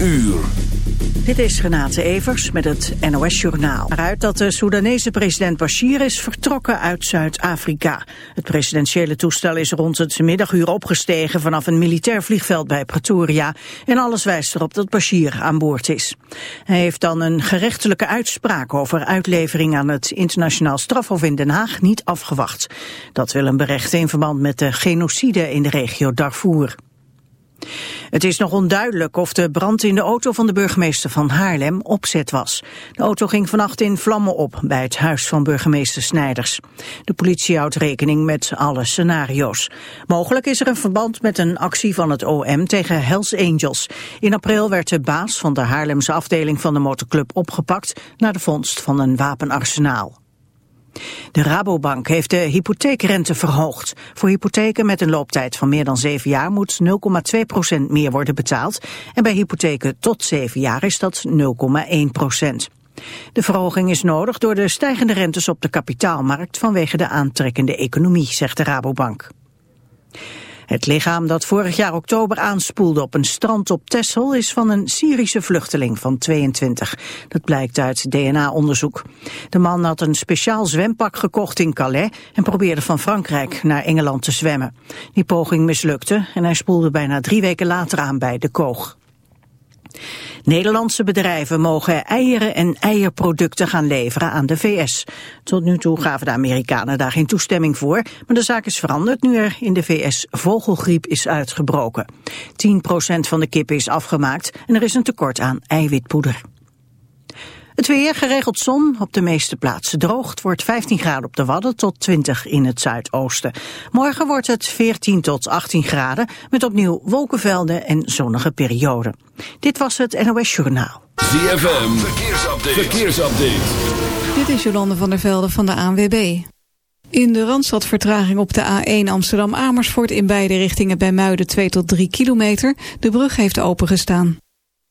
uur. Dit is Renate Evers met het NOS Journaal. Eruit dat de Soedanese president Bashir is vertrokken uit Zuid-Afrika. Het presidentiële toestel is rond het middaguur opgestegen vanaf een militair vliegveld bij Pretoria. En alles wijst erop dat Bashir aan boord is. Hij heeft dan een gerechtelijke uitspraak over uitlevering aan het internationaal strafhof in Den Haag niet afgewacht. Dat wil een berechten in verband met de genocide in de regio Darfur. Het is nog onduidelijk of de brand in de auto van de burgemeester van Haarlem opzet was. De auto ging vannacht in vlammen op bij het huis van burgemeester Snijders. De politie houdt rekening met alle scenario's. Mogelijk is er een verband met een actie van het OM tegen Hells Angels. In april werd de baas van de Haarlemse afdeling van de motorclub opgepakt... na de vondst van een wapenarsenaal. De Rabobank heeft de hypotheekrente verhoogd. Voor hypotheken met een looptijd van meer dan 7 jaar moet 0,2% meer worden betaald. En bij hypotheken tot 7 jaar is dat 0,1% De verhoging is nodig door de stijgende rentes op de kapitaalmarkt vanwege de aantrekkende economie, zegt de Rabobank. Het lichaam dat vorig jaar oktober aanspoelde op een strand op Texel is van een Syrische vluchteling van 22. Dat blijkt uit DNA-onderzoek. De man had een speciaal zwempak gekocht in Calais en probeerde van Frankrijk naar Engeland te zwemmen. Die poging mislukte en hij spoelde bijna drie weken later aan bij de koog. Nederlandse bedrijven mogen eieren en eierproducten gaan leveren aan de VS. Tot nu toe gaven de Amerikanen daar geen toestemming voor, maar de zaak is veranderd nu er in de VS vogelgriep is uitgebroken. 10% van de kippen is afgemaakt en er is een tekort aan eiwitpoeder. Het weer geregeld zon, op de meeste plaatsen droogt, wordt 15 graden op de Wadden tot 20 in het zuidoosten. Morgen wordt het 14 tot 18 graden, met opnieuw wolkenvelden en zonnige perioden. Dit was het NOS Journaal. ZFM, verkeersupdate. verkeersupdate. Dit is Jolande van der Velde van de ANWB. In de Randstad vertraging op de A1 Amsterdam-Amersfoort in beide richtingen bij Muiden 2 tot 3 kilometer. De brug heeft opengestaan.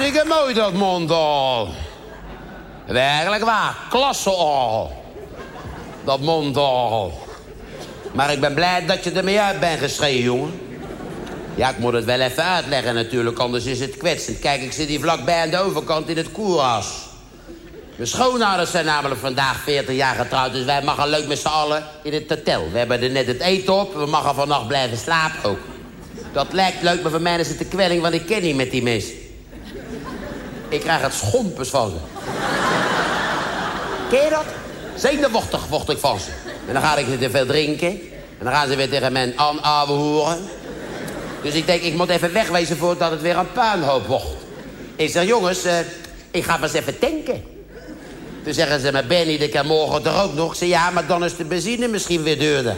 Hartstikke mooi dat mond al. Werkelijk waar, klasse al. Dat mondorgel. Maar ik ben blij dat je ermee uit bent geschreven, jongen. Ja, ik moet het wel even uitleggen natuurlijk, anders is het kwetsend. Kijk, ik zit hier vlakbij aan de overkant in het koerhuis. Mijn schoonouders zijn namelijk vandaag 40 jaar getrouwd... dus wij mogen leuk met z'n allen in het hotel. We hebben er net het eten op, we mogen vannacht blijven slapen ook. Dat lijkt leuk, maar voor mij is het een kwelling, want ik ken niet met die mensen. Ik krijg het schompers van ze. Ken je dat? Zenuwachtig word ik van ze. En dan ga ik te veel drinken. En dan gaan ze weer tegen mij aan horen. Dus ik denk, ik moet even wegwezen voordat het weer een puinhoop wordt. Ik zeg, jongens, eh, ik ga maar eens even tanken. Toen zeggen ze, maar Benny, dat kan morgen er ook nog. Ik zeg, ja, maar dan is de benzine misschien weer duurder.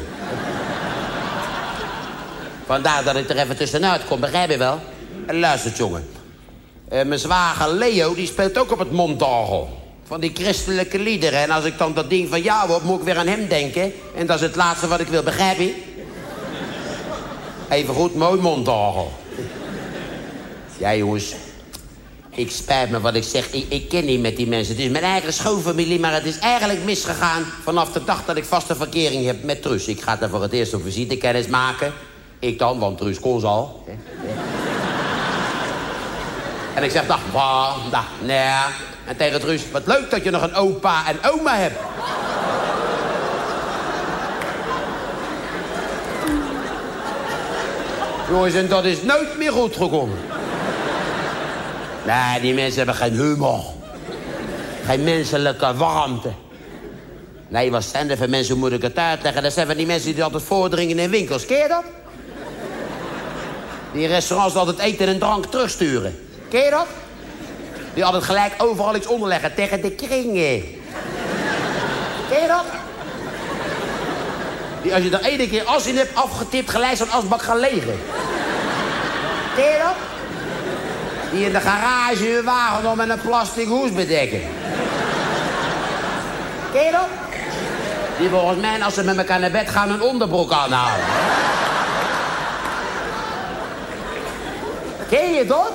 Vandaar dat ik er even tussenuit kom, begrijp je wel? En luistert, jongen. Eh, mijn zwager Leo, die speelt ook op het mondorgel. Van die christelijke liederen. En als ik dan dat ding van jou heb, moet ik weer aan hem denken. En dat is het laatste wat ik wil, begrijp je? Even goed, mooi mondorgel. Ja, jongens. Ik spijt me wat ik zeg. Ik, ken niet met die mensen. Het is mijn eigen schoonfamilie, maar het is eigenlijk misgegaan... vanaf de dag dat ik vaste verkering heb met Trus. Ik ga daar voor het eerst op visite kennis maken. Ik dan, want Trus kon al. En ik zeg, dag, bah, dag, nee. En tegen Truus, wat leuk dat je nog een opa en oma hebt. Jongens, en dat is nooit meer goed gekomen. Nee, die mensen hebben geen humor. Geen menselijke warmte. Nee, wat zijn er voor mensen, moet ik het uitleggen? Dat zijn van die mensen die altijd voordringen in winkels. Je dat? Die restaurants altijd eten en drank terugsturen. Ken je dat? Die altijd gelijk overal iets onderleggen tegen de kringen. Ken je dat? Die als je er één keer as in hebt afgetipt, gelijk zo'n asbak gaan legen. Ken je dat? Die in de garage hun wagen nog met een plastic hoes bedekken. Ken je dat? Die volgens mij, als ze met elkaar naar bed gaan, een onderbroek aanhouden. Ken je dat?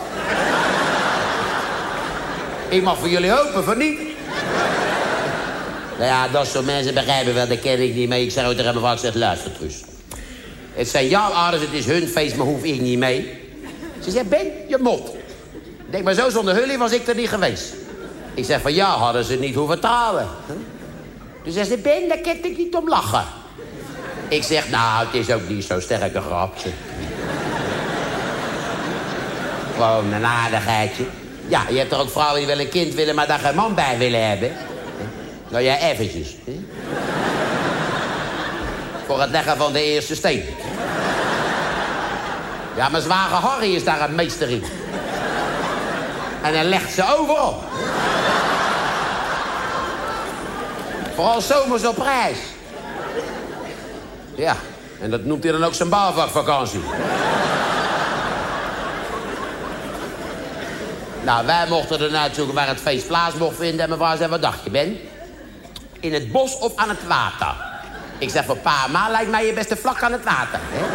Ik mag voor jullie hopen, van niet. Nou ja, dat soort mensen begrijpen wel, daar ken ik niet mee. Ik ook tegen mijn ik zeg, luister, Truus. Het zijn jouw ouders, het is hun feest, maar hoef ik niet mee. Ze zegt, Ben, je mot. Denk, maar zo zonder hullie was ik er niet geweest. Ik zeg, van ja, hadden ze niet hoeven trouwen. Toen zegt ze, Ben, daar kan ik niet om lachen. Ik zeg, nou, het is ook niet zo'n sterke grapje. Gewoon een aardigheidje. Ja, je hebt er ook vrouwen die wel een kind willen, maar daar geen man bij willen hebben. Nou, jij eventjes. Voor het leggen van de eerste steen. Ja, mijn zware Harry is daar een meester in. En hij legt ze overal. Vooral zomers op reis. Ja, en dat noemt hij dan ook zijn bouwvakvakantie. Nou, wij mochten er naartoe waar het feest plaats mocht vinden. En mevrouw zei, wat dacht je, Ben? In het bos of aan het water? Ik zeg, voor pa ma lijkt mij je beste vlak aan het water. Hè?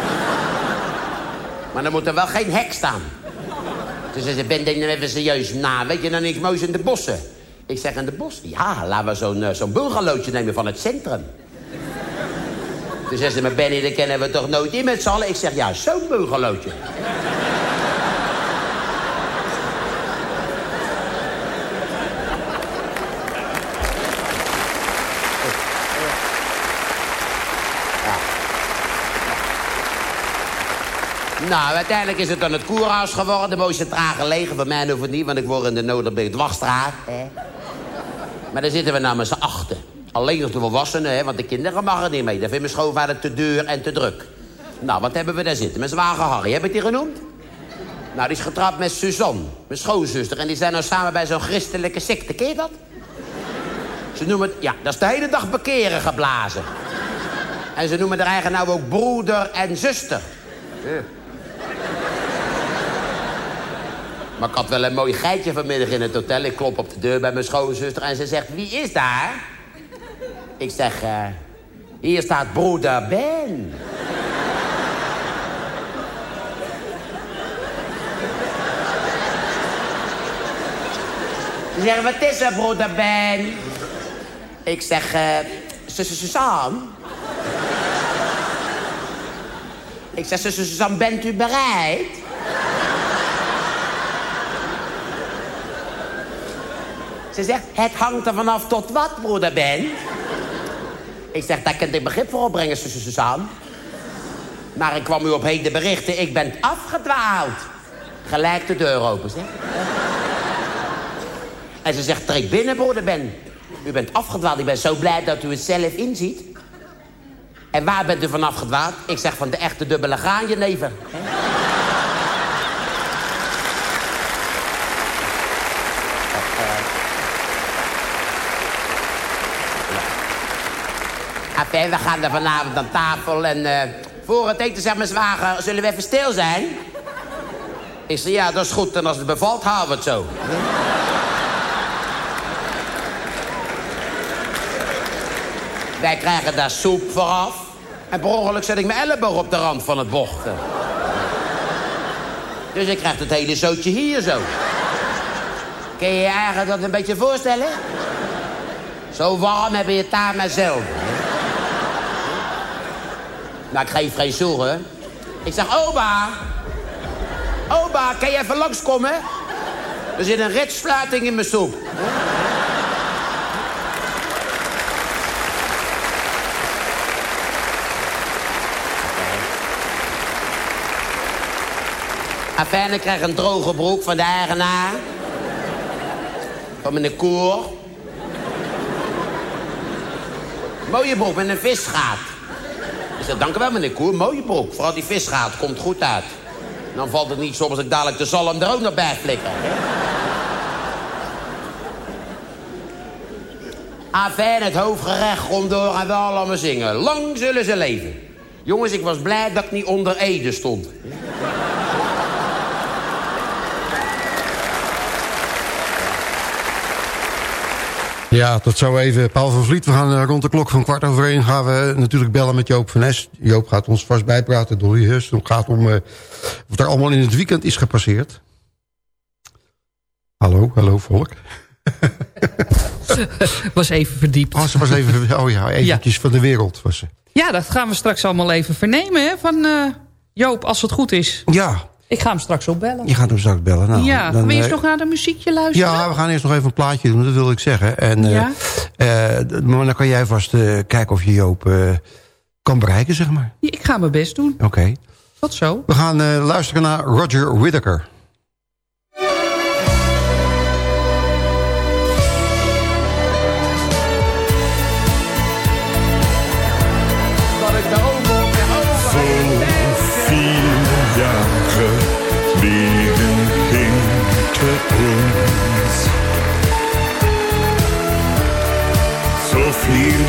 Maar dan moet er wel geen hek staan. Dus zei ze, Ben, denk dan even serieus na. Weet je nou niks moois in de bossen? Ik zeg, in de bos? Ja, laten we zo'n uh, zo'n bungalowtje nemen van het centrum. Toen zei ze, maar Benny, daar kennen we toch nooit in met z'n allen? Ik zeg, ja, zo'n bungalowtje. Nou, uiteindelijk is het dan het koerhuis geworden. De mooiste trage legen. Bij mij het niet, want ik word in de Noorderbeek dwarsstraat. Hè. Maar daar zitten we nou met z'n achten. Alleen nog de volwassenen, hè, want de kinderen mogen niet mee. Dat vindt mijn schoonvader te duur en te druk. Nou, wat hebben we daar zitten? Mijn zwager Harry, heb ik die genoemd? Nou, die is getrouwd met Suzanne, mijn schoonzuster. En die zijn nou samen bij zo'n christelijke secte. Ken dat? Ze noemen het, ja, dat is de hele dag bekeren geblazen. En ze noemen haar eigen nou ook broeder en zuster. Maar ik had wel een mooi geitje vanmiddag in het hotel. Ik klop op de deur bij mijn schoonzuster en ze zegt... Wie is daar? Ik zeg... eh, hier staat broeder Ben. Ze zeggen, wat is er, broeder Ben? Ik zeg, zuster Suzanne. Ik zeg, Suzanne, bent u bereid? Ze zegt, het hangt er vanaf tot wat, broeder Ben. Ik zeg, daar kan ik begrip voor opbrengen, Suzanne. Maar ik kwam u op heden berichten, ik ben afgedwaald. Gelijk de deur open, zeg. En ze zegt, treed binnen, broeder Ben. U bent afgedwaald, ik ben zo blij dat u het zelf inziet. En waar bent u van afgedwaald? Ik zeg, van de echte dubbele graanjenever. We gaan er vanavond aan tafel en eh, voor het eten zegt mijn zwager, zullen we even stil zijn? Ik zeg, ja, dat is goed. En als het bevalt, houden we het zo. Wij krijgen daar soep vooraf. En per ongeluk zet ik mijn elleboog op de rand van het bocht. Dus ik krijg het hele zootje hier zo. Kun je je eigenlijk dat een beetje voorstellen? Zo warm heb je het daar maar zelden. Nou, ik geef geen zorgen. Ik zeg, opa. Opa, kan je even langskomen? Er zit een ritsfluiting in mijn soep. Afijn, ik krijg een droge broek van de eigenaar. Van meneer Koer. Mooie broek met een visgaat. Dank u wel, meneer Koer. Mooie broek. Vooral die visgaat komt goed uit. Dan valt het niet zo als ik dadelijk de zalm er ook nog bij flikker. Afijn, het hoofdgerecht komt door en we allemaal zingen. Lang zullen ze leven. Jongens, ik was blij dat ik niet onder Ede stond. Ja, tot zo even. Paul van Vliet, we gaan eh, rond de klok van kwart over één... gaan we natuurlijk bellen met Joop van Nes. Joop gaat ons vast bijpraten, Dolly Hus. Het gaat om uh, wat er allemaal in het weekend is gepasseerd. Hallo, hallo volk. was even verdiept. Oh, ze was even, oh ja, eventjes van de wereld was ze. Ja, dat gaan we straks allemaal even vernemen hè, van uh, Joop, als het goed is. Ja. Ik ga hem straks opbellen. Je gaat hem straks bellen. Nou, ja, dan, gaan we eerst eh, nog naar een muziekje luisteren? Ja, we gaan eerst nog even een plaatje doen, dat wilde ik zeggen. En, Ja. eh, eh, maar dan kan jij vast eh, kijken of je Joop eh, kan bereiken, zeg maar. Ja, Ik ga mijn best doen. Oké. Tot zo. We gaan eh, luisteren naar Roger Whittaker.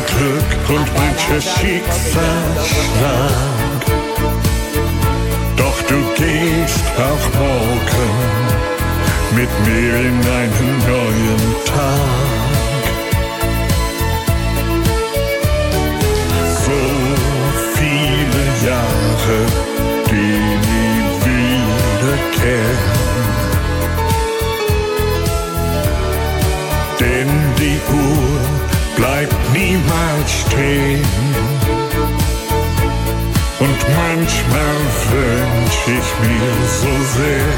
Glück und mancher Schicksalsschlag. Doch du gehst auch morgen mit mir in einen neuen Tag. Niemals stehen. Und manchmal wünsch ich mir so sehr,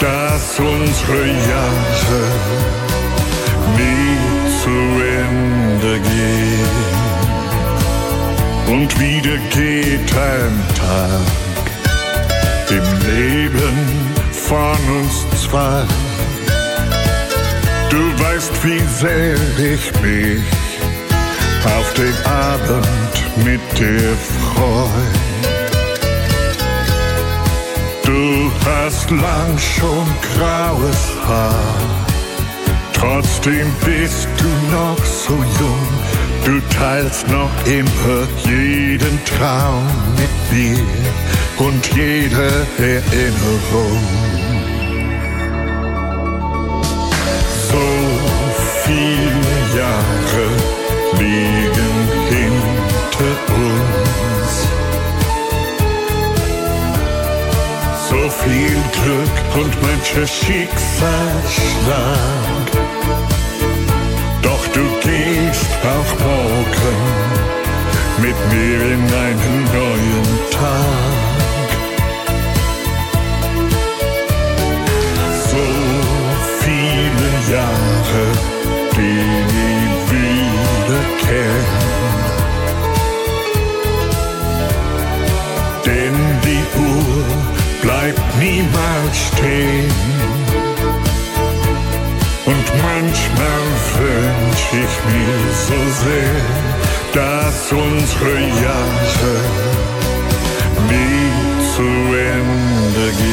dass unsere Jahre nie zu Ende gehen. Und wieder geht ein Tag im Leben von uns zwei. Du weißt, wie sehr ich mich auf den Abend mit dir freu. Du hast lang schon graues Haar, trotzdem bist du noch so jung. Du teilst noch immer jeden Traum mit mir und jede Erinnerung. So viele viel Glück und mancher Schicksalsschlag. Doch du gehst auch morgen mit mir in einen neuen Tag. Und manchmal wünsch ich mir so sehr, dass unsere Jahre nie zu Ende gehen.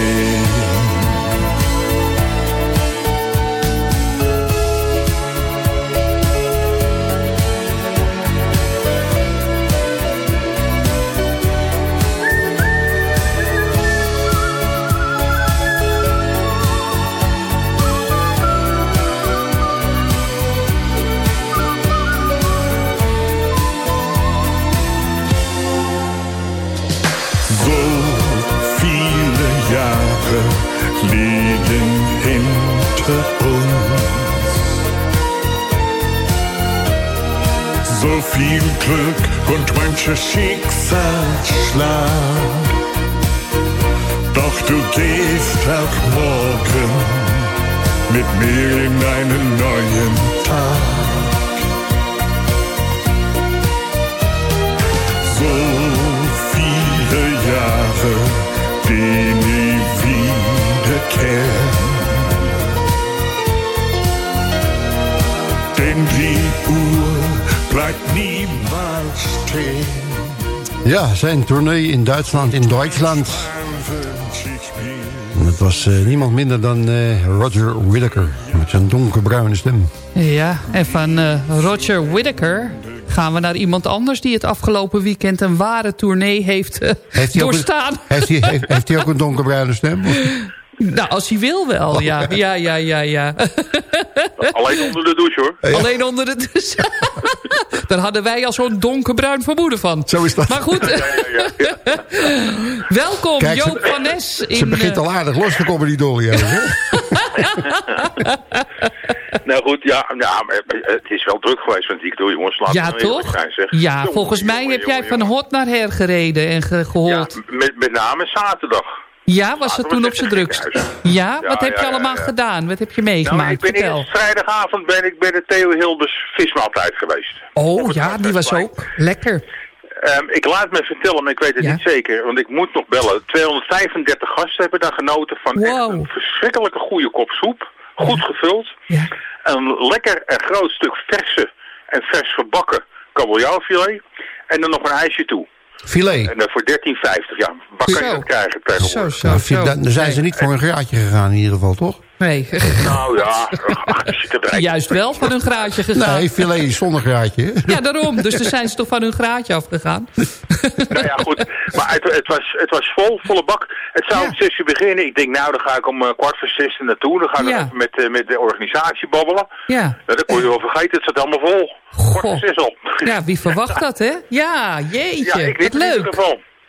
Mancher Schicksalsschlag. Doch du gehst auch morgen mit mir in einen neuen Tag. So viele Jahre, die nie wiederkehren. Denn die Uhr bleibt stehen. Ja, zijn tournee in Duitsland, in Duitsland. Dat was eh, niemand minder dan eh, Roger Whittaker. Met zijn donkerbruine stem. Ja, en van eh, Roger Whittaker gaan we naar iemand anders... die het afgelopen weekend een ware tournee heeft, Heeft een- doorstaan. Heeft hij, heeft, heeft hij ook een donkerbruine stem? Nou, als hij wil wel, ja. Ja, ja, ja, ja. Alleen onder de douche hoor. Alleen onder de douche. Daar hadden wij al zo'n donkerbruin vermoeden van. Zo is dat. Maar goed, welkom Kijk, ze- Joop van Nes. In, Ze begint eh, al aardig los te komen, die dolly. Nou goed, ja, ja maar het is wel druk geweest met die door jongens. Laten Ja, toch? zijn, zeg. Ja, Jongen, volgens mij jongen, heb jij van hot naar her gereden en ge- Ja, gehoord. met, met name zaterdag. Ja, was het toen op zijn drukst? Ja, wat heb je allemaal gedaan? Wat heb je Nou, meegemaakt? ik ben Vertel. eerst vrijdagavond ben ik bij de Theo Hilders vismaaltijd geweest. Oh ja, die was ook lekker. Ehm, ik laat me vertellen, maar ik weet het Ja. niet zeker, want ik moet nog bellen. 235 gasten hebben daar genoten van echt een verschrikkelijke goede kop soep. Goed gevuld. Ja. Een lekker en groot stuk verse en vers verbakken kabeljauwfilet. En dan nog een ijsje toe. Filet. En dan voor 13,50. Ja, waar kan je dat krijgen tegenwoordig? Zo, zo, Nou, zo. dan dan zijn ze niet voor een graadje gegaan in ieder geval, toch? Nee, Nou ja, ach, er rijk. juist wel van hun graadje gegaan. Nee, filet zonder graadje. Ja, daarom. Dus dan zijn ze toch van hun graadje afgegaan. Nou ja, goed. Maar het, het, was, het was vol, volle bak. Het zou Ja. om zes uur beginnen. Ik denk, nou, dan ga ik om eh, kwart voor zes naartoe. Dan ga ik Ja. even met, eh, met de organisatie babbelen. Ja. Nou, dat kon je wel vergeten. Het zat allemaal vol. Kwart voor Goh. zes al. Ja, wie verwacht dat, hè? Ja, jeetje. Ja, ik wat in ieder leuk.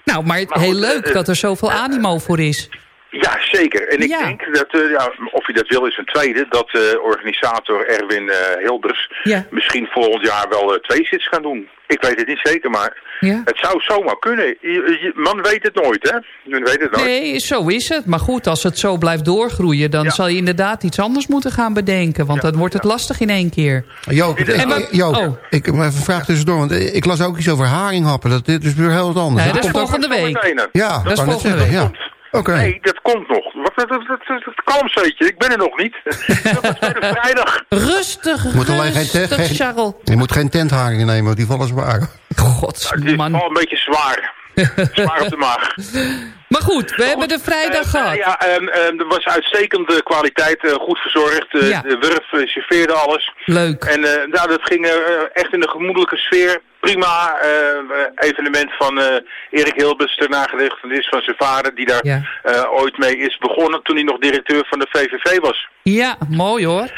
Nou, maar Maar heel goed, leuk eh, dat er zoveel animo voor is. Ja, zeker. En ik Ja. denk dat, eh, ja, of je dat wil is een tweede, dat eh, organisator Erwin eh, Hilders Ja. misschien volgend jaar wel twee zits gaan doen. Ik weet het niet zeker, maar Ja. het zou zomaar kunnen. Je, je- man weet het nooit, hè? Men weet het nooit. Nee, zo is het. Maar goed, als het zo blijft doorgroeien... dan Ja. zal je inderdaad iets anders moeten gaan bedenken. Want Ja, dan wordt het lastig in één keer. Joop, wat- Joop, oh. ik heb even een vraag tussendoor. Want ik las ook iets over haringhappen. Dat dit is weer heel wat anders. Dat is komt ook- volgende week. Ja, dat is volgende week. Nee, dat komt nog. Wat, dat, dat, dat, ik ben er nog niet. dat was bij de vrijdag. Rustig, Moet alleen geen, rustig, tent, geen, Charles. je moet geen tentharingen nemen, want die vallen zwaar. Gods, Het is man. wel een beetje zwaar. zwaar op de maag. Maar goed, we hebben de vrijdag Eh, gehad. Ja, ehm, ehm, er was uitstekende kwaliteit, eh, goed verzorgd. Eh, Ja. De Wurf serveerde alles. Leuk. En eh, nou, dat ging eh, echt in de gemoedelijke sfeer. Prima eh, evenement van eh, Erik Hilbers ter nagedachtenis van zijn vader... die daar Ja. eh, ooit mee is begonnen toen hij nog directeur van de VVV was. Ja, mooi hoor.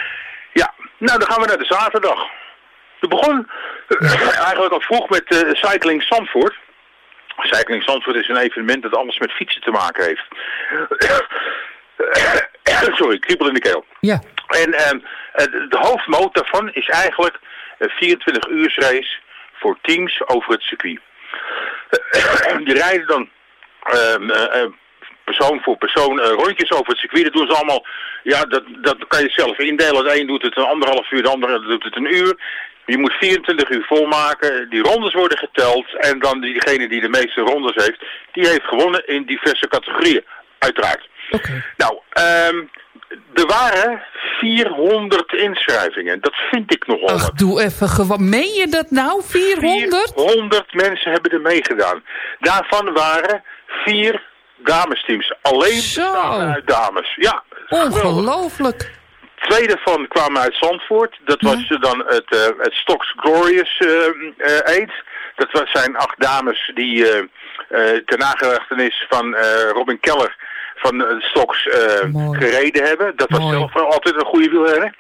Ja, nou dan gaan we naar de zaterdag. We begon eh, eigenlijk al vroeg met Cycling Zandvoort. Cycling Zandvoort is een evenement dat alles met fietsen te maken heeft. Sorry, kriebel in de keel. Ja, En ehm, eh, de hoofdmoot daarvan is eigenlijk een 24 uurs race voor teams over het circuit. die rijden dan ehm, eh, eh, persoon voor persoon eh, rondjes over het circuit. Dat doen ze allemaal, ja, dat, dat kan je zelf indelen. De een doet het een anderhalf uur, de andere doet het een uur. Je moet 24 uur volmaken, die rondes worden geteld en dan diegene die de meeste rondes heeft, die heeft gewonnen in diverse categorieën, uiteraard. Nou, ehm, er waren 400 inschrijvingen. Dat vind ik nogal Ach, wat. doe even gewoon. Meen je dat nou? 400? 400 mensen hebben er meegedaan. Daarvan waren vier damesteams. Alleen uit dames. Ja. Ongelooflijk. Twee daarvan kwamen uit Zandvoort. Dat was dan het, eh, het Stocks Glorious eh eh, Aid. Dat was, zijn acht dames die ter nagedachtenis van Robin Keller van eh, Stocks eh, gereden hebben. Dat was zelf altijd een goede wielrenner.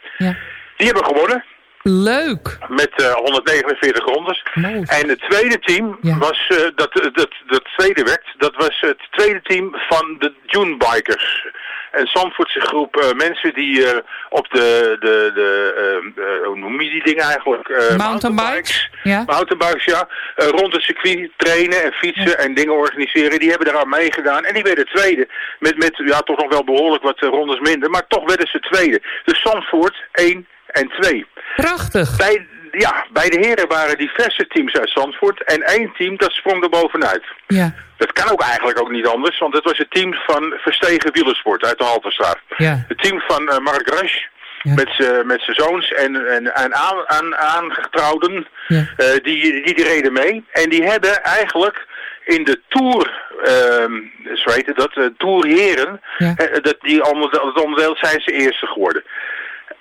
Die hebben gewonnen. Leuk. Met eh, 149 rondes. En het tweede team was, eh, dat, dat, dat tweede werd, dat was het tweede team van de Dune Bikers. Een Zandvoortse groep eh, mensen die eh, op de, de, de eh, hoe noem je die dingen eigenlijk? Mountainbikes? Ja. Mountainbikes, ja. Rond het circuit trainen en fietsen en dingen organiseren. Die hebben daaraan meegedaan. En die werden tweede. Met, met ja, toch nog wel behoorlijk wat rondes minder. Maar toch werden ze tweede. Dus Zandvoort 1 en 2. Prachtig. Bij, ja, bij de heren waren diverse teams uit Zandvoort. En één team dat sprong er bovenuit. Ja. Dat kan ook eigenlijk ook niet anders. Want het was het team van Verstegen Wielersport uit de Halterstraat. Ja. Het team van eh, Mark Rush. Met z'n met z'n zoons en, en, en aan, aan, aangetrouwden, eh, die, die, die reden mee. En die hebben eigenlijk in de Tour, ehm zo heet het dat, uh, Tour Heren, eh, dat, die onder, dat onderdeel zijn ze eerste geworden.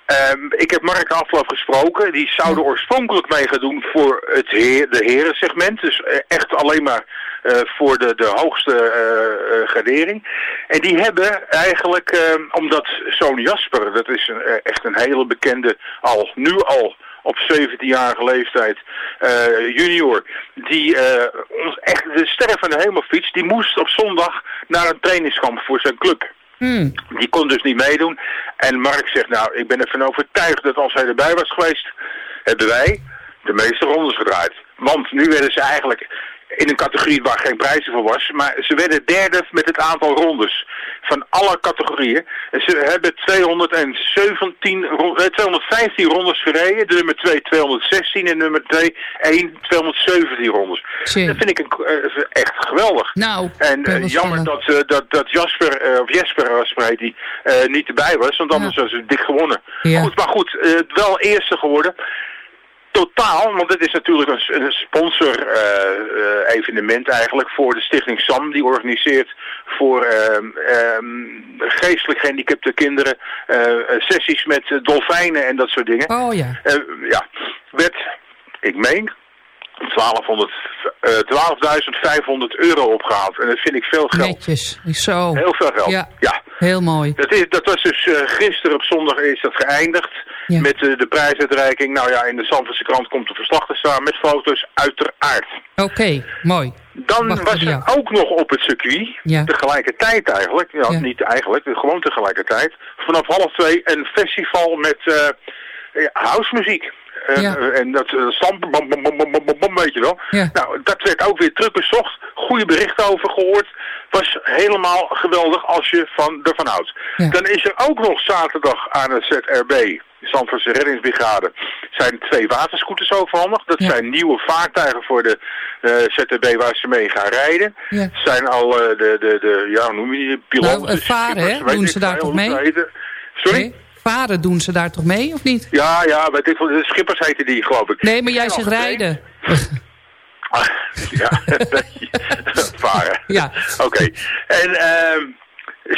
Ehm, ik heb Mark afgelopen gesproken. Die zouden oorspronkelijk mee gaan doen voor het heer, de herensegment. Dus eh, echt alleen maar eh, voor de, de hoogste eh, gradering. En die hebben eigenlijk, ehm, omdat Sony Jasper, dat is een, echt een hele bekende, al nu al op 17-jarige leeftijd, junior, die ons echt de ster van de hemelfiets, die moest op zondag naar een trainingskamp voor zijn club. Hmm. Die kon dus niet meedoen. En Mark zegt, nou, ik ben ervan overtuigd dat als hij erbij was geweest, hebben wij de meeste rondes gedraaid. Want nu werden ze eigenlijk in een categorie waar geen prijzen voor was, maar ze werden derde met het aantal rondes van alle categorieën. En ze hebben 217, ro- eh, 215 rondes gereden, de nummer 2 216 en nummer 2 1 217 rondes. Dat vind ik een, eh, echt geweldig. Nou, En eh, jammer dat, eh, dat, dat Jasper, of Jesper, heet die, niet erbij was. Want anders was ze dik gewonnen. Ja. Goed, maar goed, wel eerste geworden. Totaal, want het is natuurlijk een, een sponsor eh, eh, evenement eigenlijk voor de stichting SAM. Die organiseert voor ehm, ehm, geestelijk gehandicapte kinderen eh, sessies met dolfijnen en dat soort dingen. Oh ja. Ja, werd, ik meen, 1200, eh, 12.500 euro opgehaald. En dat vind ik veel geld. Netjes. Zo. Heel veel geld. Ja. ja. Heel mooi. Dat, is, dat was dus gisteren op zondag is dat geëindigd. Ja. Met eh, de prijsuitreiking. Nou ja, in de Zandvoortse krant komt een verslag te staan met foto's uiteraard. Oké, mooi. Dan Wacht was er ook nog op het circuit, Ja. tegelijkertijd eigenlijk, ja, Ja. niet eigenlijk, gewoon tegelijkertijd, vanaf half twee een festival met ja, housemuziek. Eh, Ja. En dat stampen, bam, bam, bam, bam, bam, bam, bam, weet je wel. Ja. Nou, dat werd ook weer druk bezocht. Goede berichten over gehoord. Was helemaal geweldig als je van, ervan houdt. Ja. Dan is er ook nog zaterdag aan het ZRB, de Zandvoortse Reddingsbrigade, zijn twee waterscooters overhandigd. Dat Ja. zijn nieuwe vaartuigen voor de eh, ZRB waar ze mee gaan rijden. Ja. Zijn al eh, de, de, de, ja, hoe noem je die, piloten? Nou, eh, varen, hè? Doen ze daar toch mee? Sorry? Nee? Varen doen ze daar toch mee, of niet? Ja, ja, weet ik veel. De schippers heten die, geloof ik. Nee, maar jij zegt rijden. Ah, ja, varen. Ja. Oké. En ehm,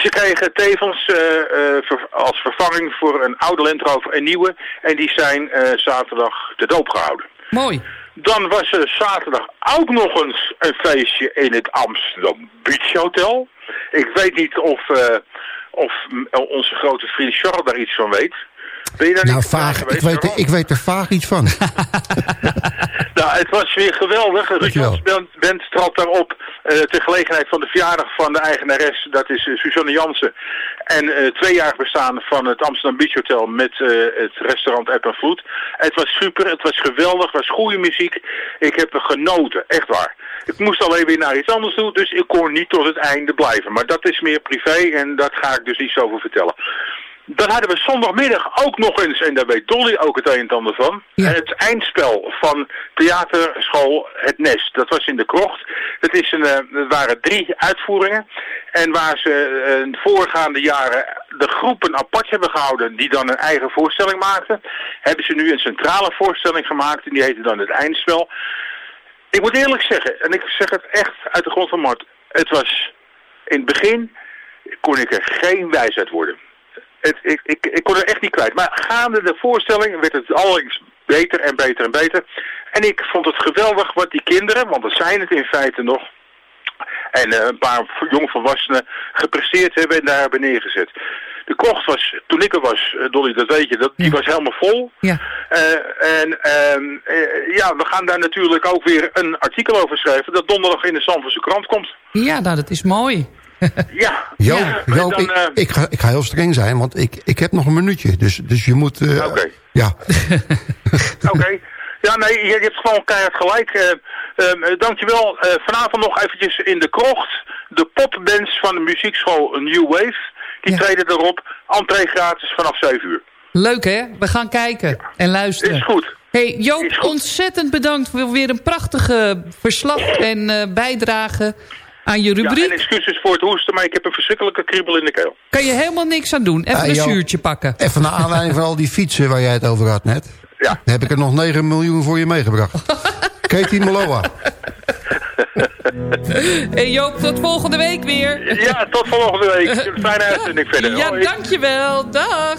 ze kregen tevens eh, eh, ver- als vervanging voor een oude Land Rover een nieuwe. En die zijn eh, zaterdag te doop gehouden. Mooi. Dan was er zaterdag ook nog eens een feestje in het Amsterdam Beach Hotel. Ik weet niet of, of onze grote vriend Charles daar iets van weet. Ben je daar Nou, niet vaag, ik, weet, Charles? ik weet er vaag iets van. Nou, het was weer geweldig. Band, Band trad daarop. eh, ter gelegenheid van de verjaardag van de eigenares, dat is uh, Suzanne Jansen. En uh, twee jaar bestaan van het Amsterdam Beach Hotel met het restaurant App en Vloed. Het was super, het was geweldig, het was goede muziek. Ik heb genoten, echt waar. Ik moest alleen weer naar iets anders toe, dus ik kon niet tot het einde blijven. Maar dat is meer privé en dat ga ik dus niet zoveel vertellen. Dan hadden we zondagmiddag ook nog eens, en daar weet Dolly ook het een en ander van, het eindspel van theaterschool Het Nest. Dat was in de krocht. Dat is een, uh, waren drie uitvoeringen. En waar ze uh, in de voorgaande jaren de groepen apart hebben gehouden die dan een eigen voorstelling maakten, hebben ze nu een centrale voorstelling gemaakt en die heette dan het eindspel. Ik moet eerlijk zeggen, en ik zeg het echt uit de grond van Mart, het was in het begin kon ik er geen wijsheid worden het, ik, ik, ik kon er echt niet kwijt. Maar gaande de voorstelling werd het allengs beter en beter en beter. En ik vond het geweldig wat die kinderen, want dat zijn het in feite nog, en uh, een paar jongvolwassenen gepresteerd hebben en daar hebben neergezet. De kocht was, toen ik er was, uh, Dolly, dat weet je, dat, die was helemaal vol. Ja. Uh, en ehm, ja, we gaan daar natuurlijk ook weer een artikel over schrijven dat donderdag in de Zandvoortse krant komt. Ja, nou dat is mooi. ja. Joop, ja, Joop dan, ik, uh, ik, ga, ik ga heel streng zijn, want ik, ik heb nog een minuutje. Dus, dus je moet... Uh, Oké. Okay. Ja. Oké. Okay. Ja, nee, je, je hebt gewoon keihard gelijk. Uh, uh, dankjewel. Uh, vanavond nog eventjes in de krocht. De popbands van de muziekschool New Wave. Die ja. treden erop. Entree gratis vanaf 7 uur. Leuk hè? We gaan kijken ja. en luisteren. Is goed. Hey Joop, goed. ontzettend bedankt voor weer een prachtige verslag en bijdrage aan je rubriek. Ja, en excuses voor het hoesten, maar ik heb een verschrikkelijke kriebel in de keel. Kan je helemaal niks aan doen. Even uh, een zuurtje pakken. Even naar aanleiding van al die fietsen waar jij het over had net. Ja. heb ik er nog 9 miljoen voor je meegebracht. Katie Maloa. hey Joop, tot volgende week weer. Ja, tot volgende week. Fijne uitzending verder. Ja, dankjewel. Dag.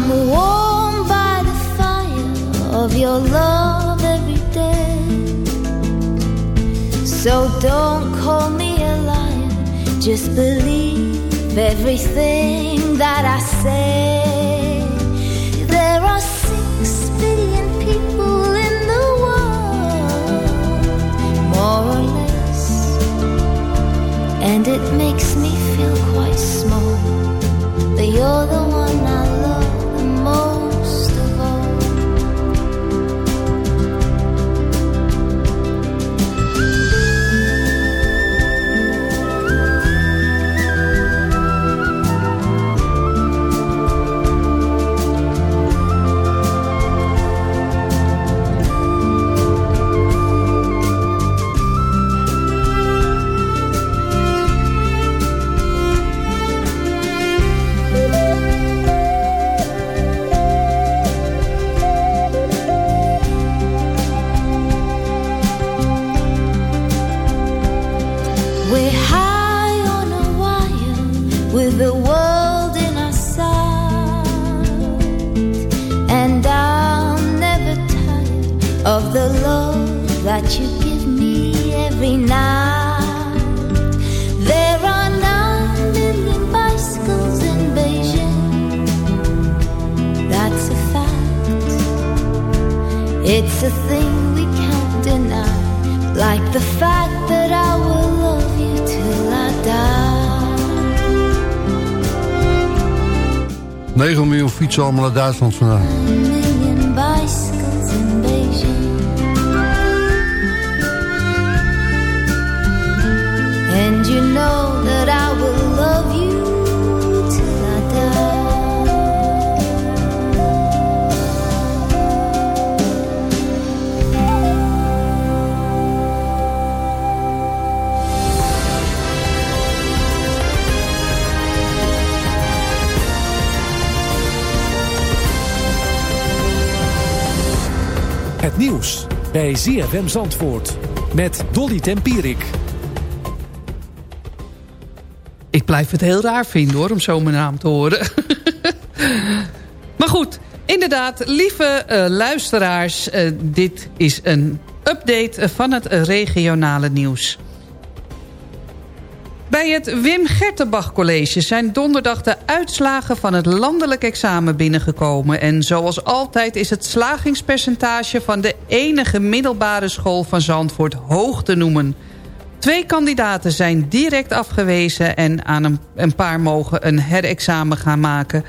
I'm warm by the fire of your love every day. So don't call me a liar, just believe everything that I say. It's a thing we can't deny. Like the fact that I will love you till I die. 9 miljoen fietsen allemaal naar Duitsland vandaan. Nieuws bij ZFM Zandvoort met Dolly Tempierik. Ik blijf het heel raar vinden hoor, om zo mijn naam te horen. maar goed, inderdaad, lieve uh, luisteraars... Uh, dit is een update van het regionale nieuws. Bij het Wim Gertenbach College zijn donderdag de uitslagen van het landelijk examen binnengekomen. En zoals altijd is het slagingspercentage van de enige middelbare school van Zandvoort hoog te noemen. Twee kandidaten zijn direct afgewezen en aan een, paar mogen een herexamen gaan maken.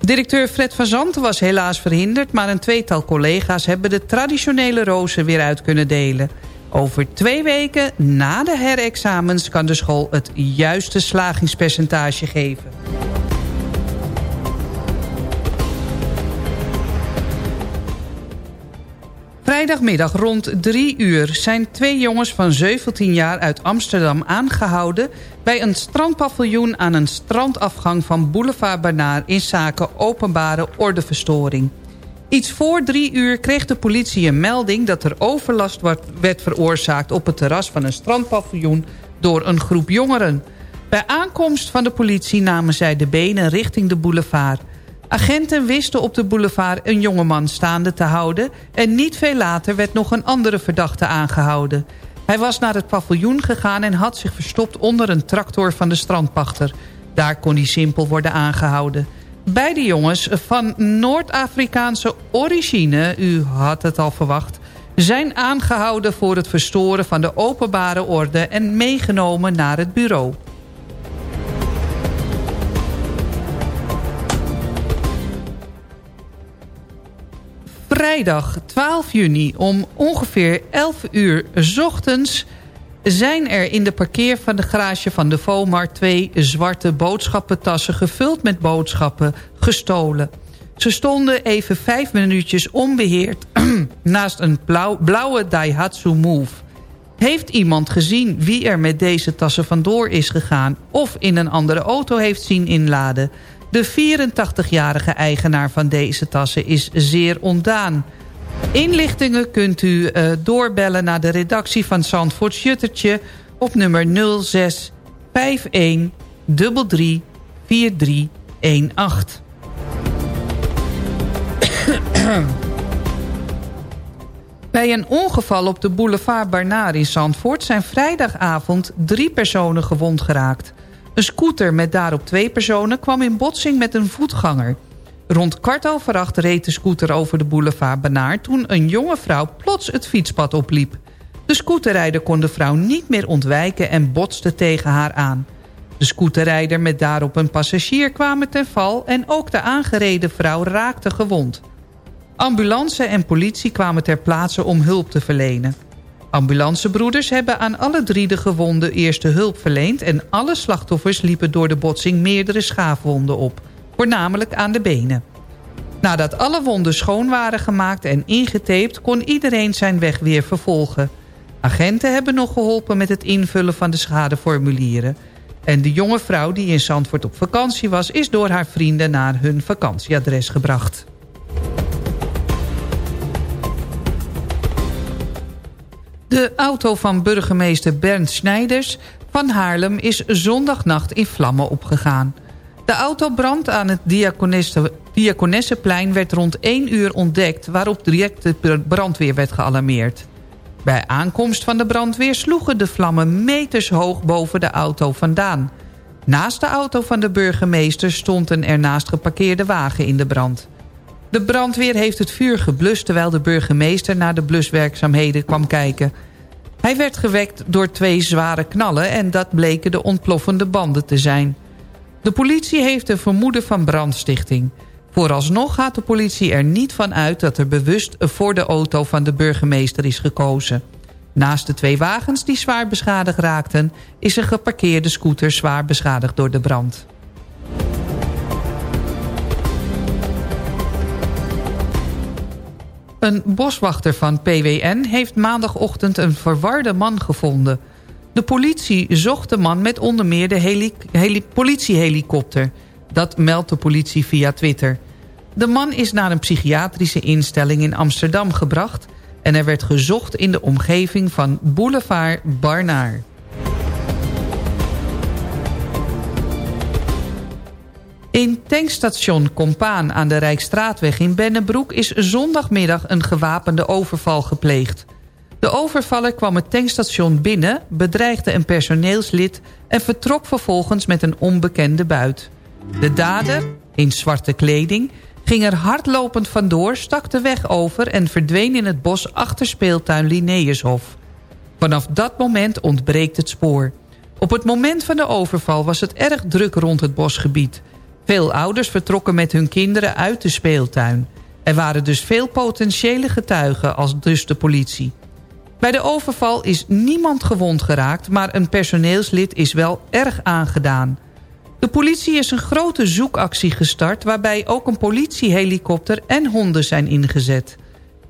Directeur Fred van Zanten was helaas verhinderd... maar een tweetal collega's hebben de traditionele rozen weer uit kunnen delen... Over twee weken na de herexamens kan de school het juiste slagingspercentage geven. Vrijdagmiddag rond 3 uur zijn twee jongens van 17 jaar uit Amsterdam aangehouden... bij een strandpaviljoen aan een strandafgang van Boulevard Bernard... in zaken openbare ordeverstoring. Iets voor drie uur kreeg de politie een melding dat er overlast werd veroorzaakt op het terras van een strandpaviljoen door een groep jongeren. Bij aankomst van de politie namen zij de benen richting de boulevard. Agenten wisten op de boulevard een jongeman staande te houden... en niet veel later werd nog een andere verdachte aangehouden. Hij was naar het paviljoen gegaan en had zich verstopt onder een tractor van de strandpachter. Daar kon hij simpel worden aangehouden. Beide jongens van Noord-Afrikaanse origine, u had het al verwacht... zijn aangehouden voor het verstoren van de openbare orde... en meegenomen naar het bureau. Vrijdag 12 juni om ongeveer 11 uur ochtends zijn er in de parkeer van de garage van de Vomar... twee zwarte boodschappentassen gevuld met boodschappen gestolen. Ze stonden even vijf minuutjes onbeheerd naast een blauw, blauwe Daihatsu Move. Heeft iemand gezien wie er met deze tassen vandoor is gegaan... of in een andere auto heeft zien inladen? De 84-jarige eigenaar van deze tassen is zeer ontdaan... Inlichtingen kunt u uh, doorbellen naar de redactie van Zandvoort Juttertje op nummer 06 51 33 4318. Bij een ongeval op de boulevard Barnaar in Zandvoort... zijn vrijdagavond drie personen gewond geraakt. Een scooter met daarop twee personen kwam in botsing met een voetganger... Rond kwart over acht reed de scooter over de boulevard Benaar... toen een jonge vrouw plots het fietspad opliep. De scooterrijder kon de vrouw niet meer ontwijken en botste tegen haar aan. De scooterrijder met daarop een passagier kwamen ten val... en ook de aangereden vrouw raakte gewond. Ambulance en politie kwamen ter plaatse om hulp te verlenen. Ambulancebroeders hebben aan alle drie de gewonden eerste hulp verleend... en alle slachtoffers liepen door de botsing meerdere schaafwonden op voornamelijk aan de benen. Nadat alle wonden schoon waren gemaakt en ingetaped... kon iedereen zijn weg weer vervolgen. Agenten hebben nog geholpen met het invullen van de schadeformulieren. En de jonge vrouw die in Zandvoort op vakantie was... is door haar vrienden naar hun vakantieadres gebracht. De auto van burgemeester Bernd Snijders van Haarlem... is zondagnacht in vlammen opgegaan... De autobrand aan het Diakonesseplein werd rond 1 uur ontdekt... waarop direct de brandweer werd gealarmeerd. Bij aankomst van de brandweer sloegen de vlammen meters hoog boven de auto vandaan. Naast de auto van de burgemeester stond een ernaast geparkeerde wagen in de brand. De brandweer heeft het vuur geblust terwijl de burgemeester naar de bluswerkzaamheden kwam kijken. Hij werd gewekt door twee zware knallen en dat bleken de ontploffende banden te zijn... De politie heeft een vermoeden van brandstichting. Vooralsnog gaat de politie er niet van uit dat er bewust voor de auto van de burgemeester is gekozen. Naast de twee wagens die zwaar beschadigd raakten... is een geparkeerde scooter zwaar beschadigd door de brand. Een boswachter van PWN heeft maandagochtend een verwarde man gevonden... De politie zocht de man met onder meer de politiehelikopter. Dat meldt de politie via Twitter. De man is naar een psychiatrische instelling in Amsterdam gebracht... en er werd gezocht in de omgeving van boulevard Barnaar. In tankstation Compaan aan de Rijkstraatweg in Bennebroek... is zondagmiddag een gewapende overval gepleegd. De overvaller kwam het tankstation binnen, bedreigde een personeelslid... en vertrok vervolgens met een onbekende buit. De dader, in zwarte kleding, ging er hardlopend vandoor... stak de weg over en verdween in het bos achter speeltuin Linnaeushof. Vanaf dat moment ontbreekt het spoor. Op het moment van de overval was het erg druk rond het bosgebied... Veel ouders vertrokken met hun kinderen uit de speeltuin. Er waren dus veel potentiële getuigen, als dus de politie. Bij de overval is niemand gewond geraakt... maar een personeelslid is wel erg aangedaan. De politie is een grote zoekactie gestart... waarbij ook een politiehelikopter en honden zijn ingezet.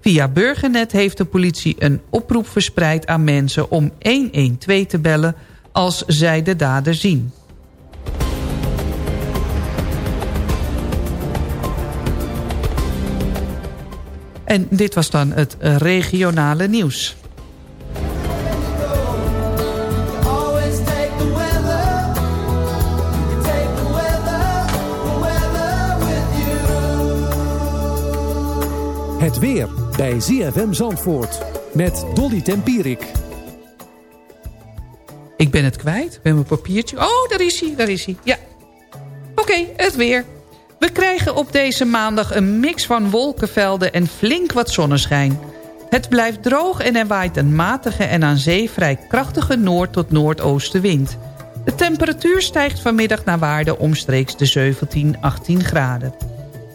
Via Burgernet heeft de politie een oproep verspreid aan mensen... om 112 te bellen als zij de dader zien. En dit was dan het regionale nieuws. Het weer bij ZFM Zandvoort met Dolly Tempierik. Ik ben het kwijt met mijn papiertje. Oh, daar is hij, daar is hij. Ja. Oké, het weer. We krijgen op deze maandag een mix van wolkenvelden en flink wat zonneschijn. Het blijft droog en er waait een matige en aan zee vrij krachtige noord- tot noordoostenwind. De temperatuur stijgt vanmiddag naar waarde omstreeks de 17, 18 graden.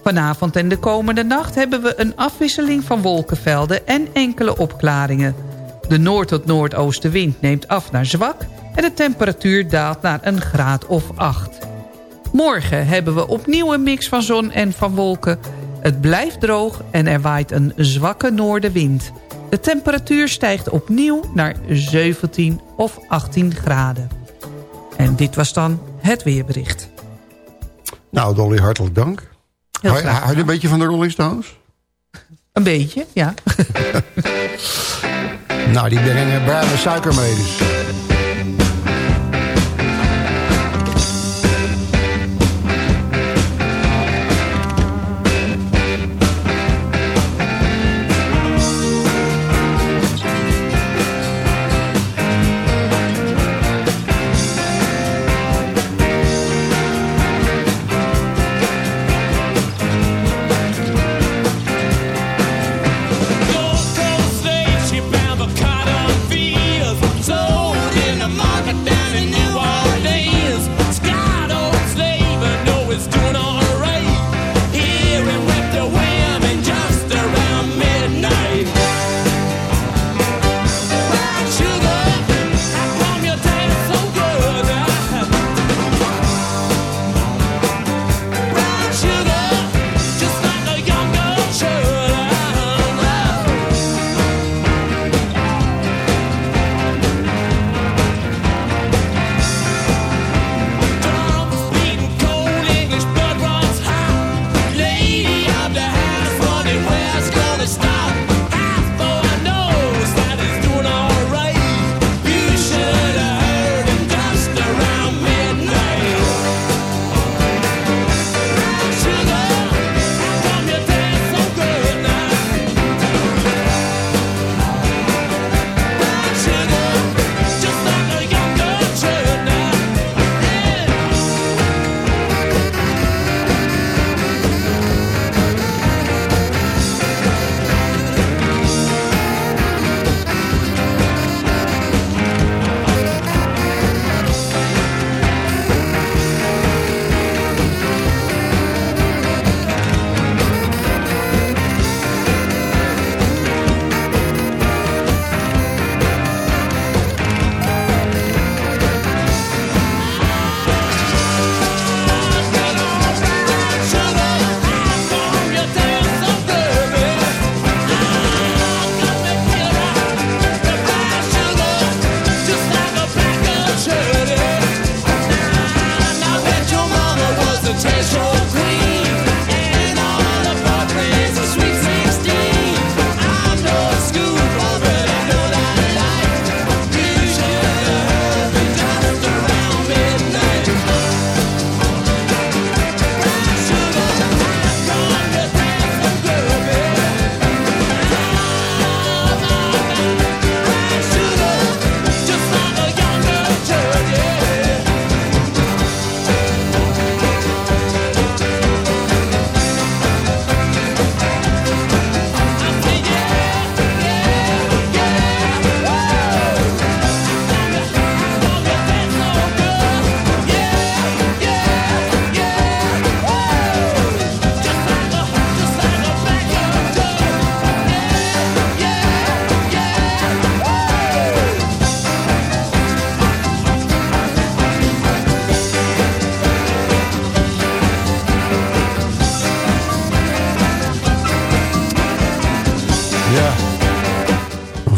Vanavond en de komende nacht hebben we een afwisseling van wolkenvelden en enkele opklaringen. De noord- tot noordoostenwind neemt af naar zwak en de temperatuur daalt naar een graad of 8. Morgen hebben we opnieuw een mix van zon en van wolken. Het blijft droog en er waait een zwakke noordenwind. De temperatuur stijgt opnieuw naar 17 of 18 graden. En dit was dan het weerbericht. Nou, Dolly, hartelijk dank. Hou je een beetje van de Rolling Stones? Een beetje, ja. nou, die brengen bruine suiker mee dus.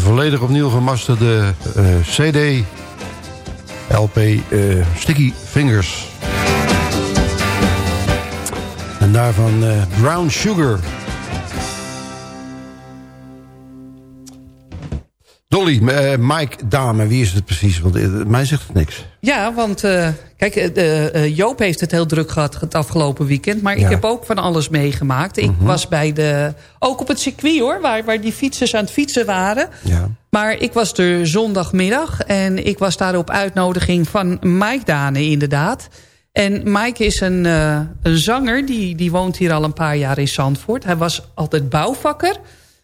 Volledig opnieuw gemasterde eh, CD, LP eh, Sticky Fingers. En daarvan eh, Brown Sugar. Dolly, eh, Mike Dame, wie is het precies? Want eh, mij zegt het niks. Ja, want eh, kijk, Joop heeft het heel druk gehad het afgelopen weekend. Maar Ja. ik heb ook van alles meegemaakt. Ik Mhm. was bij de, ook op het circuit hoor, waar, waar die fietsers aan het fietsen waren. Ja. Maar ik was er zondagmiddag en ik was daar op uitnodiging van Mike Dane inderdaad. En Mike is een, een zanger, die, die woont hier al een paar jaar in Zandvoort. Hij was altijd bouwvakker.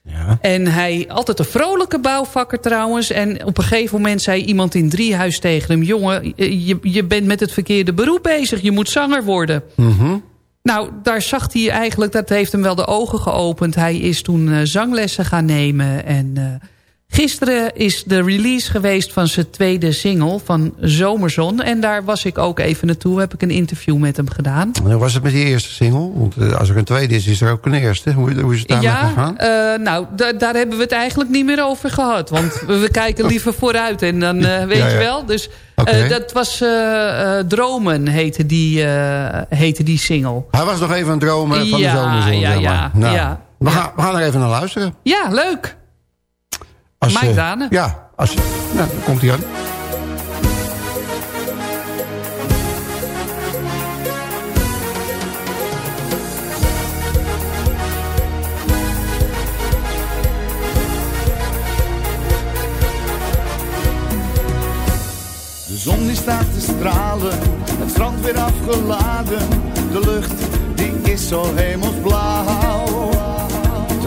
Ja. En hij, altijd een vrolijke bouwvakker trouwens. En op een gegeven moment zei iemand in Driehuis tegen hem... jongen, je, je bent met het verkeerde beroep bezig. Je moet zanger worden. Mhm. Nou, daar zag hij eigenlijk, dat heeft hem wel de ogen geopend. Hij is toen eh, zanglessen gaan nemen. En eh, gisteren is de release geweest van zijn tweede single van Zomerzon. En daar was ik ook even naartoe, heb ik een interview met hem gedaan. En hoe was het met die eerste single? Want eh, als er een tweede is, is er ook een eerste. Hoe, hoe is het daarmee Ja, gegaan? eh, nou, da- daar hebben we het eigenlijk niet meer over gehad. Want we, kijken liever vooruit en dan eh, weet Ja, je ja. wel. Dus dat was Dromen heette die, heette die single. Hij was nog even het dromen van Ja, de zomerzon. ja, zeg maar. ja, Nou, ja. We, gaan, we gaan er even naar luisteren. Ja, leuk. Als, Mike eh, Dane. Ja, als, nou, dan komt hij aan. De zon die staat te stralen, het strand weer afgeladen. De lucht die is zo hemelsblauw.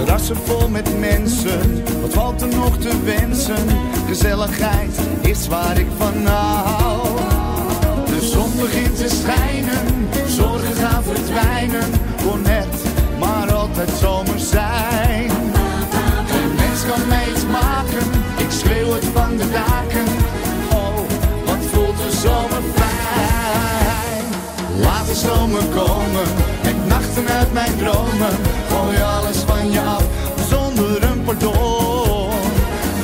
Terrassen vol met mensen, wat valt er nog te wensen? Gezelligheid is waar ik van hou. De zon begint te schijnen, zorgen gaan verdwijnen. Kon net maar altijd zomer zijn. Geen mens kan mij iets maken, ik schreeuw het van de daken. Oh, wat voelt de zomer fijn. Laat de zomer komen, nachten uit mijn dromen. Gooi alles van je af, zonder een pardon.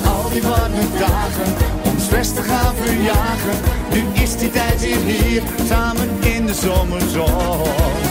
Al die warme dagen, om stress te gaan verjagen. Nu is die tijd weer hier, samen in de zomerzon.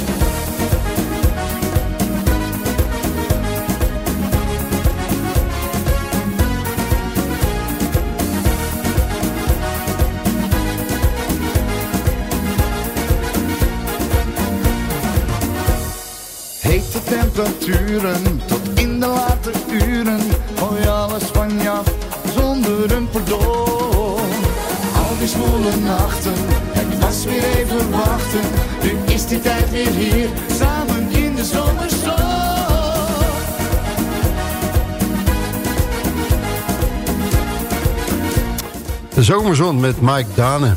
Tot in de late uren. Gooi alles van je af zonder een pardon. Al die zwoele nachten, het was weer even wachten. Nu is die tijd weer hier, samen in de zomerzon. De zomerzon met Mike Dane.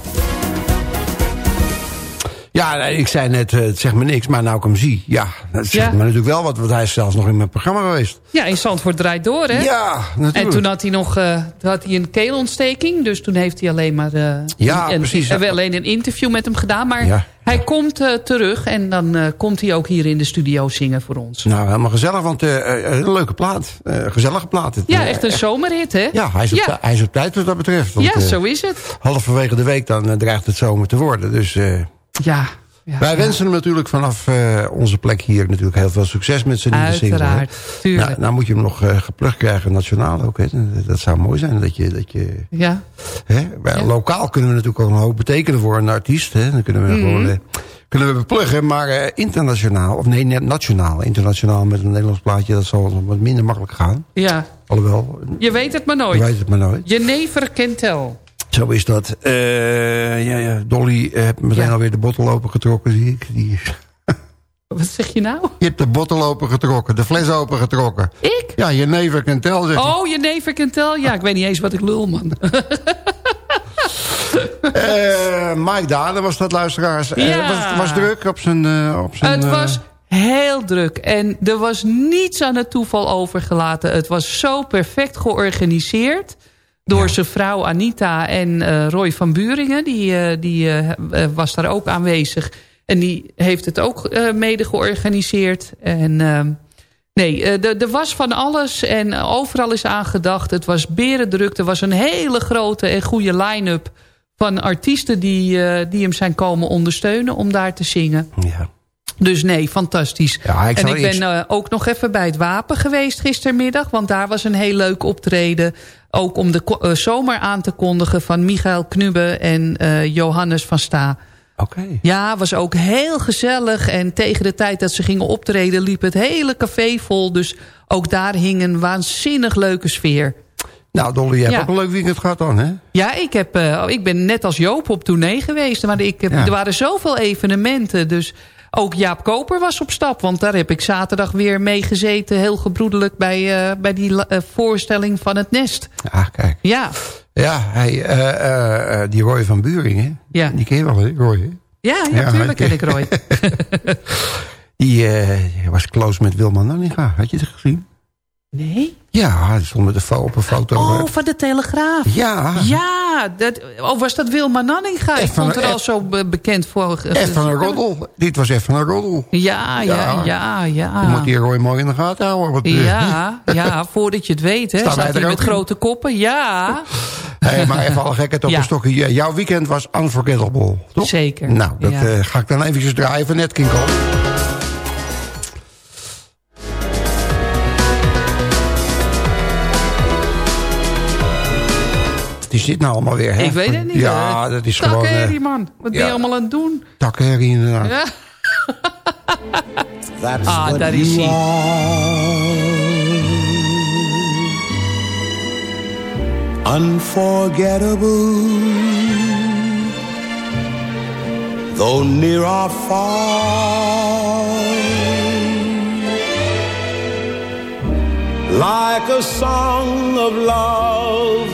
Ja, ik zei net, eh, het zegt me niks, maar nou ik hem zie. Ja, dat zegt Ja. me natuurlijk wel wat, want hij is zelfs nog in mijn programma geweest. Ja, in Zandvoort draait door, hè? Ja, natuurlijk. En toen had hij nog eh, had hij een keelontsteking. Dus toen heeft hij alleen maar... eh, Ja, een, precies. We hebben alleen een interview met hem gedaan. Maar Ja. hij komt terug. En dan komt hij ook hier in de studio zingen voor ons. Nou, helemaal gezellig, want een leuke plaat. Gezellige plaat. Het, Ja, echt een zomerhit, hè? Ja, hij is, op, ja. hij is op tijd wat dat betreft. Want, Ja, zo is het. halverwege de week dan dreigt het zomer te worden. Dus eh, Ja. Wij wensen hem natuurlijk vanaf eh, onze plek hier natuurlijk heel veel succes met zijn nieuwe single. Uiteraard, tuurlijk. Nou, nou moet je hem nog uh, geplukt krijgen, nationaal ook. Hè. Dat zou mooi zijn dat je... Dat je Ja. hè, Lokaal kunnen we natuurlijk ook een hoop betekenen voor een artiest. Hè. Dan kunnen we Mhm. gewoon... eh, kunnen we bepluggen, maar internationaal, of nee, net nationaal. Internationaal met een Nederlands plaatje, dat zal wat minder makkelijk gaan. ja. Alhoewel, Je weet het maar je nooit. weet het maar nooit. Jenever Kentel. Zo is dat. Eh, ja, ja, Dolly eh, heeft meteen Ja. alweer de bottel opengetrokken, zie ik. Die, Wat zeg je nou? je hebt de bottel opengetrokken, de fles opengetrokken. Ik? Ja, je never kan tel, zeg je. Oh, Jenever Kentel? Ja, ik weet niet eens wat ik lul, man. Eh, Mike Dane was dat, luisteraars. Ja. was, was druk op zijn... op zijn Het was heel druk. En er was niets aan het toeval overgelaten. Het was zo perfect georganiseerd. Door zijn vrouw Anita en eh, Roy van Buringen. Die, eh, die eh, was daar ook aanwezig. En die heeft het ook mede georganiseerd. En ehm, nee, er was van alles. En overal is aangedacht. Het was berendruk. Er was een hele grote en goede line-up van artiesten die, die hem zijn komen ondersteunen om daar te zingen. Ja. Dus nee, fantastisch. Ja, ik en ik ben ook nog even bij het Wapen geweest gistermiddag. Want daar was een heel leuk optreden. Ook om de eh, zomer aan te kondigen van Michael Knubbe en eh, Johannes van Sta. Oké. Ja, was ook heel gezellig. En tegen de tijd dat ze gingen optreden liep het hele café vol. Dus ook daar hing een waanzinnig leuke sfeer. Nou, Dolly, je hebt Ja. ook een leuk weekend gehad dan, hè? Ja, ik, heb, eh, ik ben net als Joop op tournee geweest. Maar ik heb, Ja. er waren zoveel evenementen. Dus ook Jaap Koper was op stap. Want daar heb ik zaterdag weer mee gezeten. Heel gebroedelijk bij, eh, bij die eh, voorstelling van het Nest. Ja, kijk. Ja, Ja, hij, eh, die Roy van Buringen, Ja. die ken je wel, hè, Roy? hè? ja, ja, natuurlijk ken ik Roy. Die was close met Wilma Nanninga. Had je het gezien? Nee? Ja, die stond met een fo op een foto. Oh, van de Telegraaf. Ja. Ja, dat, oh, was dat Wilma Nanninga? Ik vond een- er al zo be- bekend voor. Even een roddel. Dit was even een roddel. Ja, ja, Ja. ja. Je moet die Roy mooi in de gaten houden. Want, eh, Ja, ja, voordat je het weet, hè. Staan wij er met grote koppen? Ja. hey, maar even alle gekheid op een stokje. Jouw weekend was unforgettable, toch? Zeker. Nou, dat eh, ga ik dan eventjes draaien van King is dit nou allemaal weer, hè? Ik weet het niet. Ja, hè. dat is gewoon... eh, die man. Wat ben je ja. allemaal aan het doen? Takherrie inderdaad. Ja. That's Ah, daar is you hij. are. Unforgettable. Though near or far. Like a song of love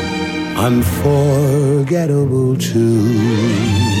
unforgettable too.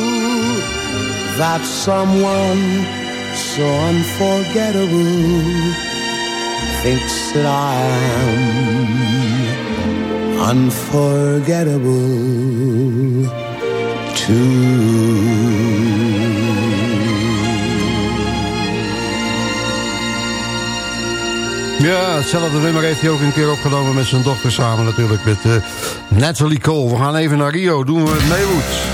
that someone so unforgettable thinks that I am unforgettable too. Ja, hetzelfde nummer heeft hij ook een keer opgenomen met zijn dochter samen natuurlijk met uh, Natalie Cole. We gaan even naar Rio, doen we het Maywood.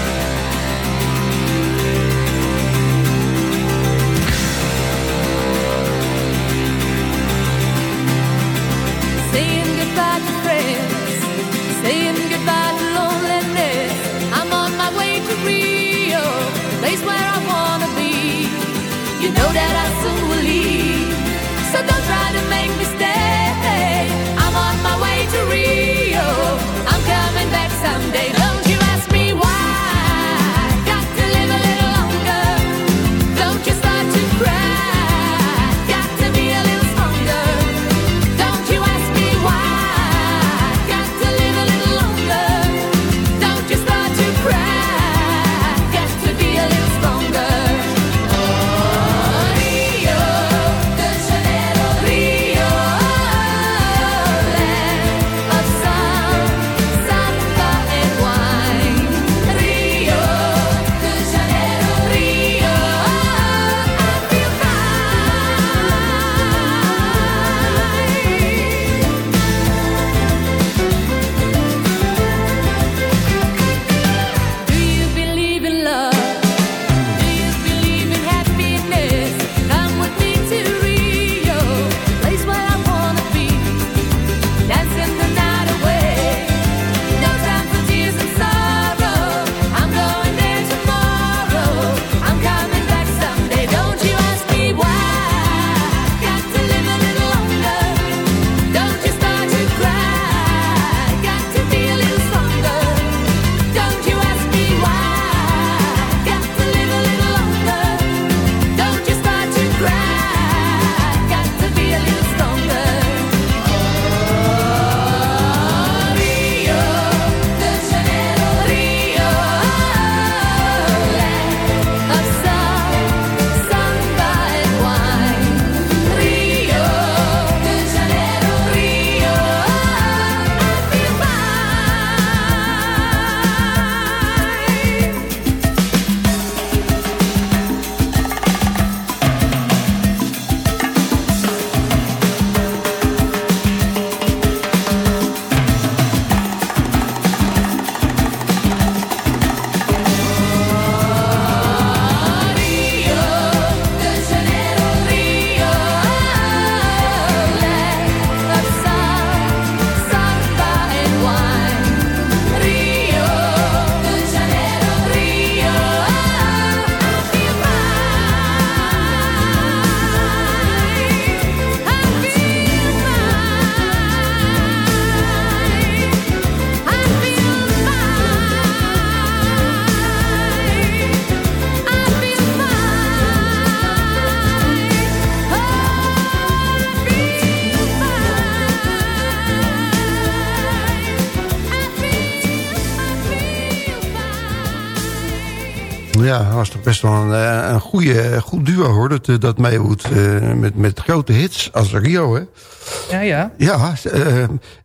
Was toch best wel een, eh, een goede, goed duo hoor, dat, eh, dat Maywood. eh, met, met grote hits als Rio, hè. Ja, ja. Ja,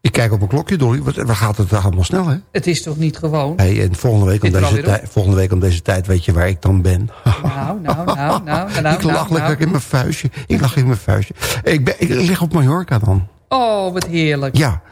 ik kijk op mijn klokje, Dolly. Wat, wat gaat het allemaal snel, hè? Het is toch niet gewoon? Hey, en volgende week, om deze tijd, volgende week om deze tijd weet je waar ik dan ben. Nou, nou, nou, nou, nou, ik lach nou, lekker nou. in mijn vuistje. Ik lach in mijn vuistje. Ik, ben, ik lig op Mallorca dan. Oh, wat heerlijk. Ja,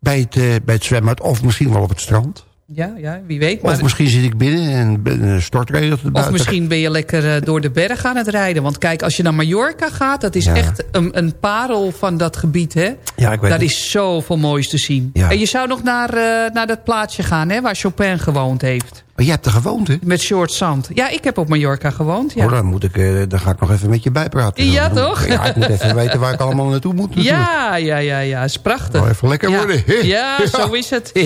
bij het, bij het zwembad of misschien wel op het strand. Ja, ja, wie weet. Of Maar, misschien zit ik binnen en een stortregen of buiten. misschien ben je lekker eh, door de berg aan het rijden. Want kijk, als je naar Mallorca gaat, dat is Ja. echt een, een parel van dat gebied, hè? Ja, ik weet Daar het. is zoveel moois te zien. Ja. En je zou nog naar, eh, naar dat plaatsje gaan, hè? Waar Chopin gewoond heeft. Maar jij hebt er gewoond, hè? Met short zand. Ja, ik heb op Mallorca gewoond, ja. Oh, dan, moet ik, eh, dan ga ik nog even met je bijpraten. Ja, Dan- toch? Ja, ik moet even weten waar ik allemaal naartoe moet. natuurlijk. Ja, ja, ja, ja. Is prachtig. Nou, even lekker Ja. worden. Ja, zo is het. Hé,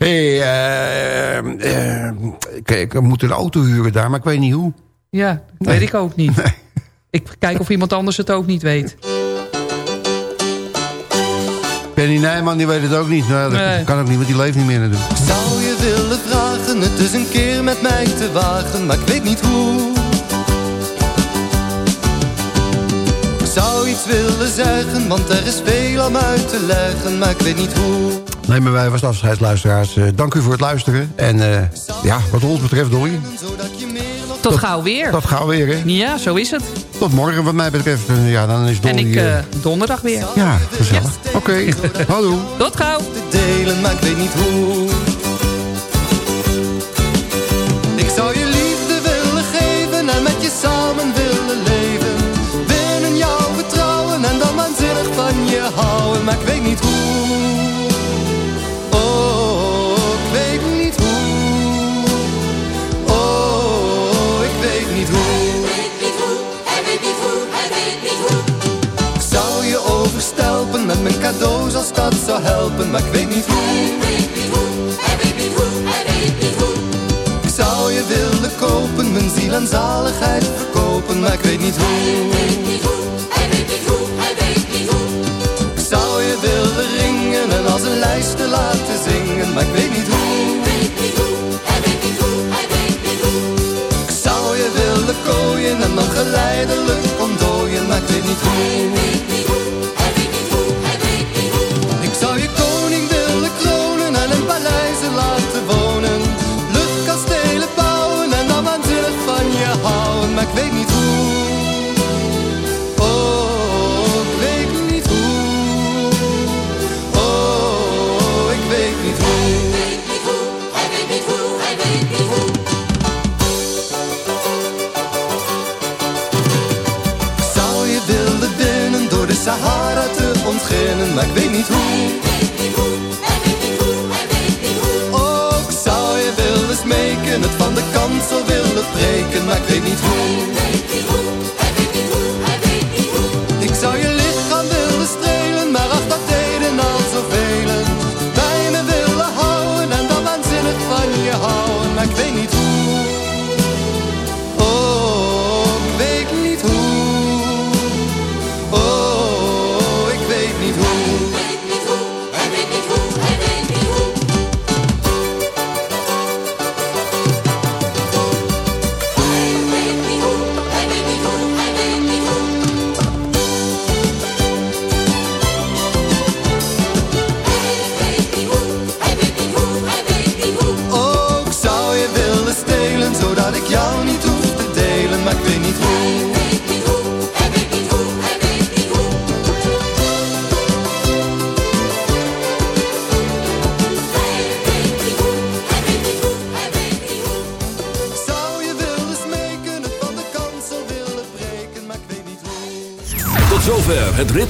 eh, eh, ik, ik moet een auto huren daar, maar ik weet niet hoe. Ja, dat weet ik ook niet. Ik kijk of iemand anders het ook niet weet. Penny Nijman, die weet het ook niet. Nou, dat Nee. kan ook niet, want die leeft niet meer natuurlijk. Het dus een keer met mij te wagen, maar ik weet niet hoe. Ik zou iets willen zeggen, want er is veel om uit te leggen, maar ik weet niet hoe. Nee, maar wij was afscheidsluisteraars. eh, dank u voor het luisteren. En eh, ja, wat ons betreft, Dolly. Tot gauw weer. Tot gauw weer, hè? Ja, zo is het. Tot morgen wat mij betreft. En ja, dan is Dolly... En ik eh, eh, donderdag weer. ja, gezellig. Oké, hallo. Tot gauw. delen, maar ik weet niet hoe. Ik zou je liefde willen geven en met je samen willen leven. Binnen jou vertrouwen en dan waanzinnig van je houden, maar ik weet niet hoe. Oh, ik weet niet hoe. Oh, ik weet niet hoe. Ik zou je overstelpen met mijn cadeaus als dat zou helpen, maar ik weet niet hoe. Willen kopen, mijn ziel en zaligheid verkopen, maar ik weet niet hoe. Ik zou je willen ringen en als een lijst te laten zingen, maar ik weet niet hoe. Ik zou je willen kooien en dan geleidelijk ontdooien, maar ik weet niet hoe.